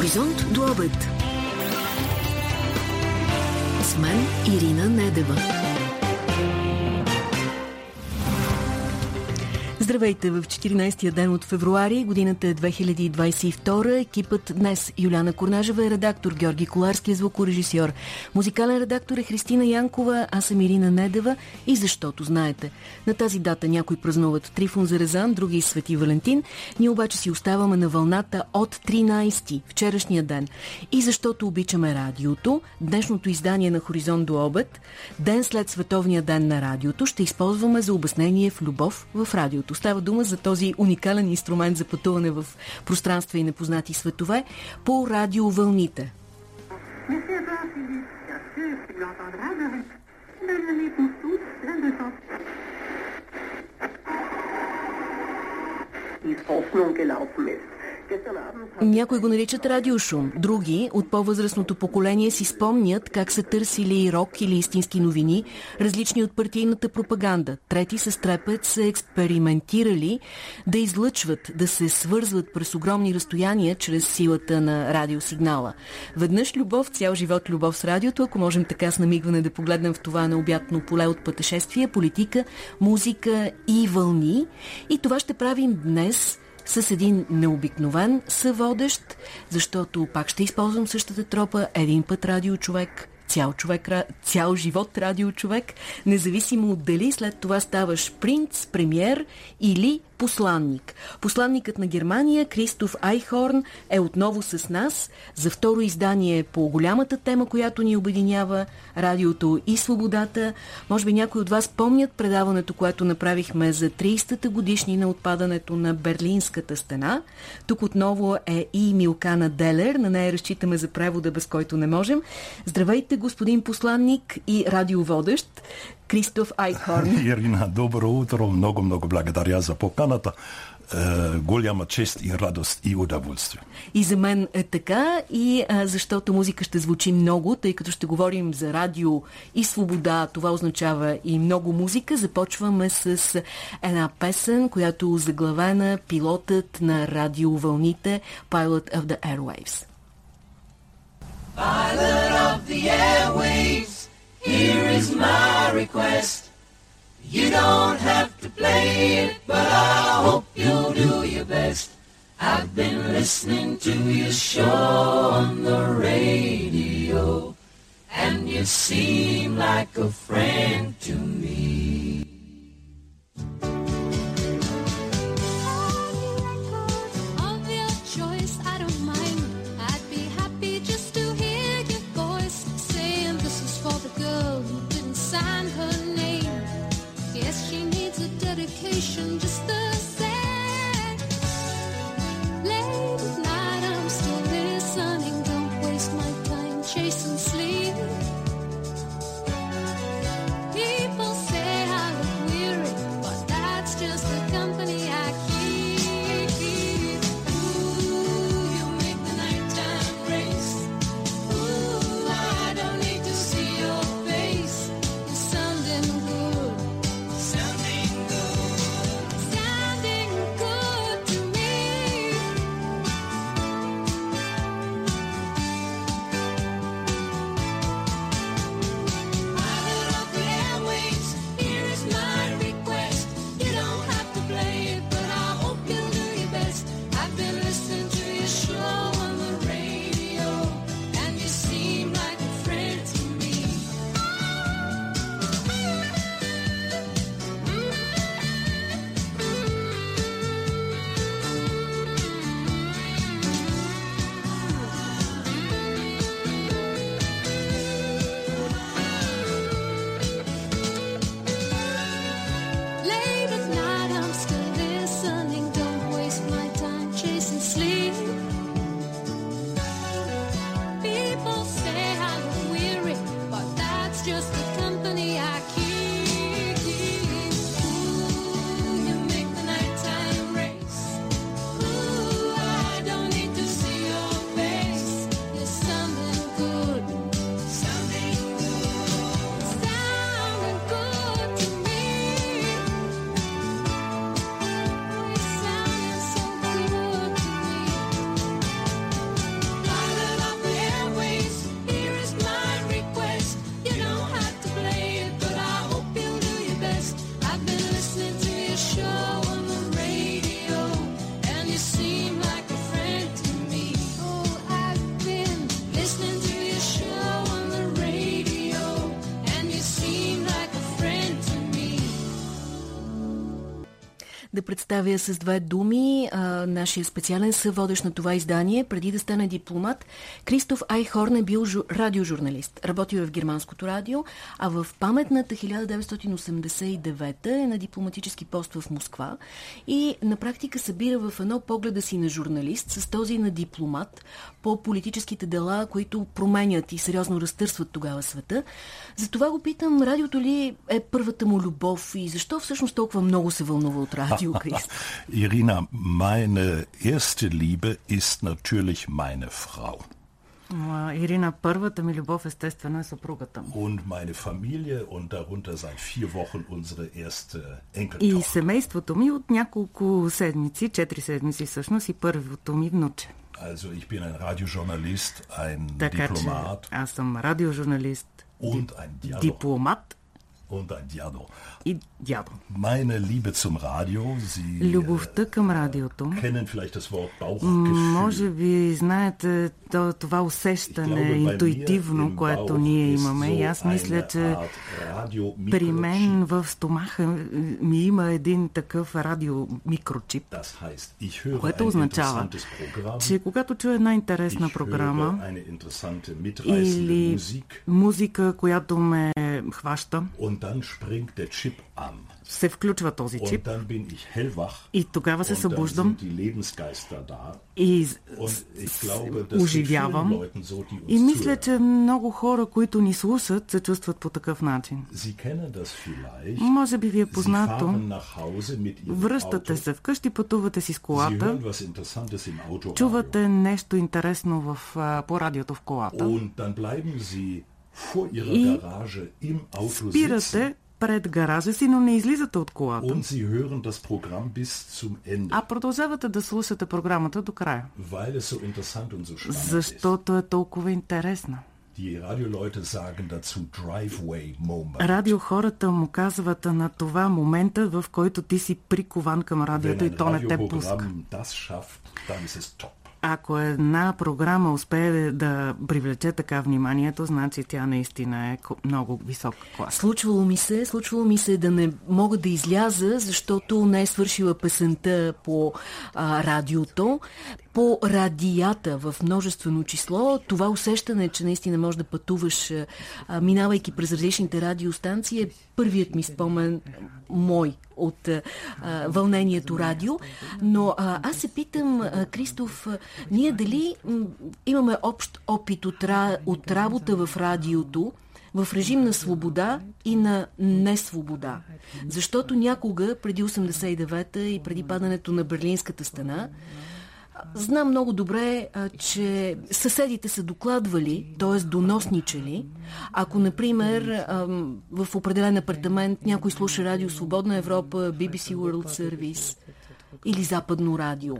Хоризонт до обед. С мен Ирина Недева. Здравейте в 14-я ден от февруари, годината е 2022. Екипът днес Юляна Корнажева е редактор, Георги Коларски е звукорежисьор. Музикален редактор е Христина Янкова, аз съм Ирина Недева и защото знаете. На тази дата някой празнуват Трифон Зарезан, други Свети Валентин. Ние обаче си оставаме на вълната от 13 вчерашния ден. И защото обичаме радиото, днешното издание на Хоризонт до обед, ден след Световния ден на радиото, ще използваме за обяснение в любов в радиото. Става дума за този уникален инструмент за пътуване в пространства и непознати светове по радиовълните. Gelaufen ist. Някои го наричат радиошум, други от по-възрастното поколение си спомнят как са търсили рок или истински новини, различни от партийната пропаганда. Трети с трепет са експериментирали да излъчват, да се свързват през огромни разстояния чрез силата на радиосигнала. Веднъж любов, цял живот любов с радиото, ако можем така с намигване да погледнем в това необятно поле от пътешествия, политика, музика и вълни. И това ще правим днес – с един необикновен съводещ, защото пак ще използвам същата тропа, един път радиочовек, цял, човек, цял живот радиочовек, независимо дали след това ставаш принц, премьер или посланник. Посланникът на Германия, Кристоф Айхорн, е отново с нас за второ издание по голямата тема, която ни обединява радиото и свободата. Може би някои от вас помнят предаването, което направихме за 30-та годишни на отпадането на Берлинската стена. Тук отново е и Милкана Делер. На нея разчитаме за превода, без който не можем. Здравейте, господин посланник и радиоводещ. Кристоф Айхорн. Ирина, добро утро. Много, много благодаря за поканата. Е, голяма чест и радост и удоволствие. И за мен е така, и а, защото музика ще звучи много, тъй като ще говорим за радио и свобода, това означава и много музика. Започваме с една песен, която заглавена пилотът на радиовълните Pilot of the Airwaves. Pilot of the airwaves Here is my request. You don't have to play it, but I hope you'll do your best. I've been listening to your show on the radio, and you seem like a friend to me. Да представя с две думи а, нашия специален съводещ на това издание. Преди да стане дипломат, Кристоф Айхорн е бил жу, радиожурналист. Работил в германското радио, а в паметната 1989 е на дипломатически пост в Москва и на практика събира в едно погледа си на журналист с този на дипломат по политическите дела, които променят и сериозно разтърсват тогава света. Затова го питам, радиото ли е първата му любов и защо всъщност толкова много се вълнува от радио, Крис? Irina, meine erste Liebe ist natürlich meine Frau. Ирина, първата ми любов естествено е съпругата му. Und meine Familie und darunter seit vier Wochen unsere erste И Enkeltochter. семейството ми от няколко седмици, четири седмици всъщност, и първото ми внуче. Also ich bin ein Radiojournalist, ein Така че Diplomat аз съм радиожурналист, und ein Diado. дипломат Und ein Diado. и дядо. Meine Liebe zum Radio, Sie Любовта към радиото. äh, kennen vielleicht das Wort Bauchgefühl. Може би знаете то- това усещане интуитивно, което ние имаме. И аз мисля, че при мен в стомаха ми има един такъв радиомикрочип, Das heißt, ich höre което означава, че когато чуя една интересна програма или музика, която ме хваща, und dann springt der Chip an. се включва този Und чип dann bin ich hellwach и тогава се und dann събуждам sind die Lebensgeister da. и Und ich glaube, das geht vielen оживявам. Leuten so, die И мисля, че много хора, които ни слушат, се чувстват по такъв начин. Sie kennen das vielleicht. Може би ви е Sie познато. fahren nach Hause mit Ihrem Връщате Auto. се вкъщи, пътувате си с Sie колата, hören was Interessantes im Autoradio. чувате нещо интересно в, по радиото в колата, Und dann bleiben Sie vor Ihrer И спирате пред гаража си, но не излизате от колата, а продължавате да слушате програмата до края, ist. защото е толкова интересна. Радиохората му казват на това момента, в който ти си прикован към радиото и то не те пуска. Ако една програма успее да привлече така вниманието, значи тя наистина е много висок клас. Случвало ми се, случвало ми се да не мога да изляза, защото не е свършила песента по а, радиото, по радията в множествено число. Това усещане, че наистина можеш да пътуваш, минавайки през различните радиостанции, е първият ми спомен мой от а, вълнението радио. Но а, аз се питам, а, Кристоф, ние дали имаме общ опит от, от работа в радиото, в режим на свобода и на несвобода. Защото някога, преди 89-та и преди падането на Берлинската стена, знам много добре, че съседите са докладвали, т.е. доносничали, ако, например, в определен апартамент някой слуша радио Свободна Европа, BBC World Service или Западно радио.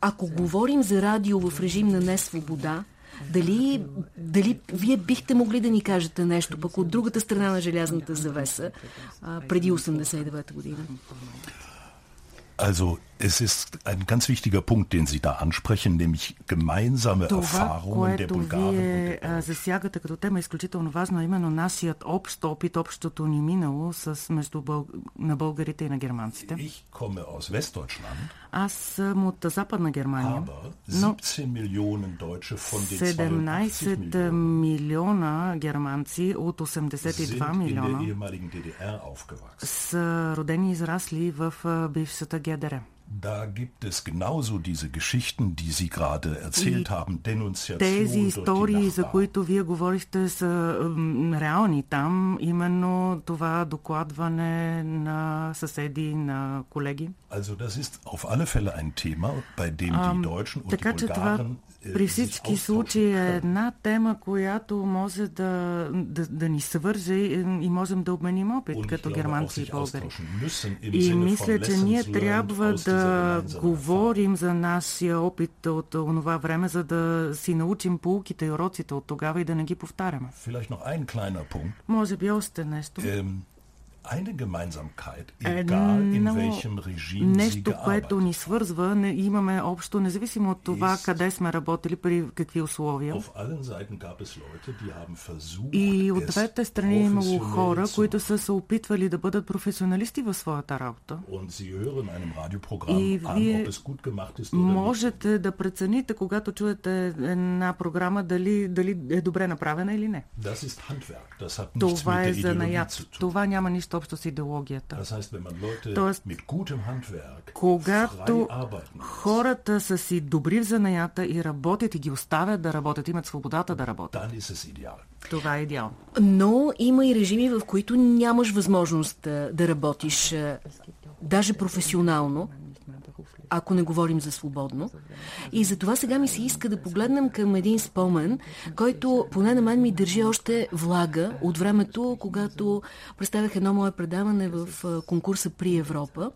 Ако говорим за радио в режим на несвобода, дали, дали вие бихте могли да ни кажете нещо пък от другата страна на желязната завеса преди 89 година? Also es ist ein ganz wichtiger Punkt, den Sie da ansprechen, nämlich gemeinsame Това, Erfahrungen der което Bulgaren und вие der а, засягате като тема е изключително важно, а именно нашият общ опит, общото ни минало с, между бъл... на българите и на германците. Ich komme aus Westdeutschland, Аз съм от Западна Германия, aber но 17 Millionen Deutsche von den 82 17 Millionen милиона германци от 82 sind in der милиона ehemaligen DDR aufgewachsen. са родени и израсли в а, бившата ГДР. Da gibt es genauso diese Geschichten, die Sie gerade erzählt haben, Denunziation Тези durch die истории, за Nachbarn. които вие говорихте, са м, реални там. Именно това докладване на съседи, на колеги. Also das ist auf alle Fälle ein Thema, bei dem die Deutschen und die Така че това Bulgaren äh, при sich всички случаи е една тема, която може да, да, да ни съвърже и, и можем да обменим опит като auch германци и българи. И мисля, че ние трябва да говорим за нашия опит от онова време, за да си научим полуките и уроците от тогава и да не ги повтаряме. Vielleicht noch ein kleiner Нещо. Ähm, нещо, което ни свързва, не, имаме общо, независимо от това къде сме работили, при какви условия. И от двете страни е имало хора, които са се опитвали да бъдат професионалисти в своята работа. И вие можете да прецените, когато чуете една програма, дали, дали е добре направена или не. Това е занаят. Това няма нищо общо с идеологията. Тоест, когато хората са си добри в занаята и работят и ги оставят да работят, имат свободата да работят. Това е идеално. Но има и режими, в които нямаш възможност да работиш даже професионално ако не говорим за свободно. И за това сега ми се иска да погледнем към един спомен, който поне на мен ми държи още влага от времето, когато представях едно мое предаване в конкурса при Европа.